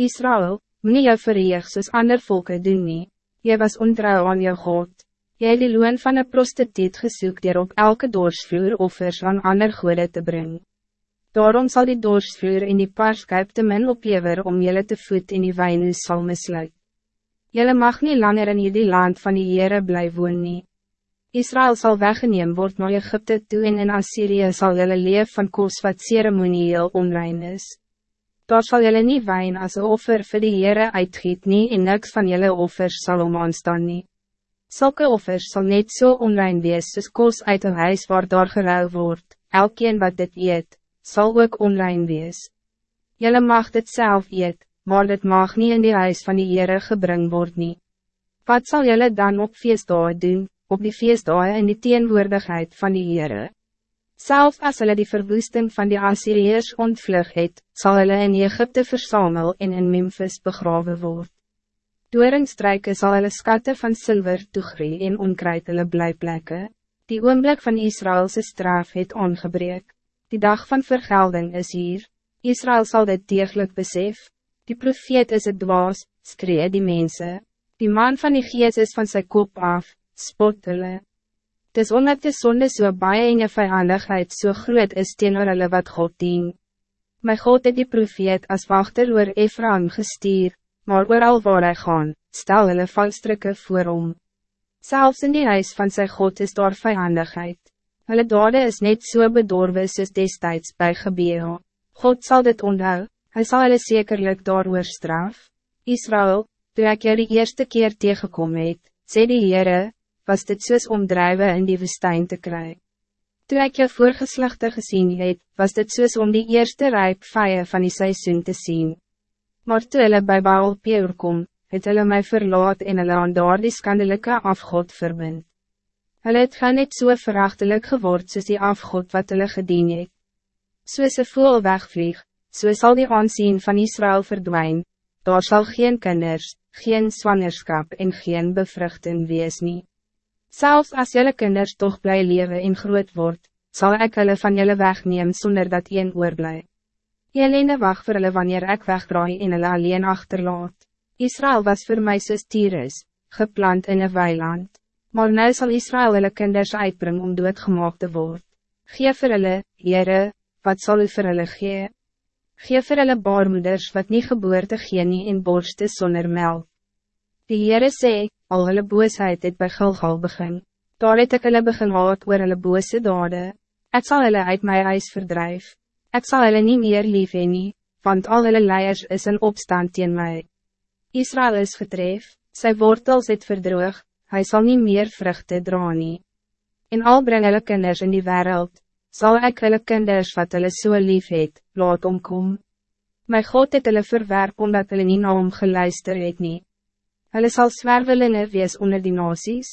Israël, moet jou verreeg soos ander volken doen nie. Jy was ontrouw aan jou God. Jy het die loon van een prostituut gesoek dier op elke doorsvloer offers aan ander goede te brengen. Daarom zal die doorsvloer in die paarskuip te min oplever om jullie te voet in die wijnus sal misluit. Jullie mag niet langer in die land van die Heere bly woon nie. Israël zal weggeneem word naar Egypte toe en in Assyrië zal jullie leef van kos wat ceremonieel onrein is daar sal jylle nie wijn as een offer vir die Heere uitgiet nie en niks van jylle offers sal om aanstaan nie. Sulke offers sal net so onrein wees soos kos uit een huis waar daar geruil word, elkeen wat dit eet, zal ook onrein wees. Jylle mag dit zelf eet, maar dit mag niet in die huis van die Heere gebring word nie. Wat zal jylle dan op feestdagen doen, op die feestdagen in die teenwoordigheid van die Heere? Zelfs als hulle die verwoesting van die Assyriërs ontvlug het, sal hulle in Egypte versamel en in Memphis begraven word. Doornstruike sal hulle skatte van zilver toegree en onkruid hulle blijplekke. Die oomblik van Israëlse straf het ongebreek. Die dag van vergelding is hier. Israël zal dit degelijk besef. Die profeet is het dwaas, skree die mensen. Die man van die gees is van zijn kop af, spot hulle. Het is omdat de zonde so baie en je vijandigheid so groot is teenoor hulle wat God dien. My God het die profeet as wachter oor Ephraim gestuur, maar ooral waar hy gaan, stel hulle valstrikke voor om. Zelfs in die huis van zijn God is daar vijandigheid. Hulle dade is net so bedorwe soos destijds by gebeur. God zal dit onthou, hy sal hulle zekerlijk daar straf. Israël, toe ek jou die eerste keer tegenkom het, sê die Heere, was dit soos om drijven in die woestijn te kry. Toe ek jou voorgeslachte gezien het, was dit soos om die eerste rijp vijie van die seizoen te zien. Maar toe hulle by Baal Peor kom, het hulle my verlaat en hulle aan daar die skandelike afgod verbind. Hulle het gaan net so verachtelijk geword soos die afgod wat hulle gedien het. Soos een voel wegvlieg, so sal die aansien van Israël verdwijnen. daar zal geen kinders, geen zwangerschap en geen bevruchting wees nie. Zelfs als jullie kinders toch blij leven en groot wordt, zal ik hulle van jullie wegnemen zonder dat een oor blij. Jelene wacht voor hulle wanneer ik wegdraai en hulle alleen achterlaat. Israël was voor mij soos Tyrus, geplant in een weiland. Maar nu zal Israël hulle kinders uitbrengen om doodgemaak te worden. Geef vir hulle, Heere, wat zal u vir hulle gee? Geef vir hulle baarmoeders wat niet geboorte gee nie en borste zonder melk. Die Heere sê, al hulle boosheid het by Gilgal begin. Daar het ek hulle begin haat oor hulle bose dade. Ek sal hulle uit my huis verdrijf. Ek sal hulle nie meer lief heen nie, want al hulle leiers is in opstand teen my. Israël is getref, sy wortels het verdroog, hy sal niet meer vruchten dra nie. En al breng hulle kinders in die wereld, zal ek hulle kinders wat hulle so lief het, laat omkom. My God het hulle verwerp omdat hulle nie na hom geluister het nie. Hulle sal zwervelinge wees onder die nasies.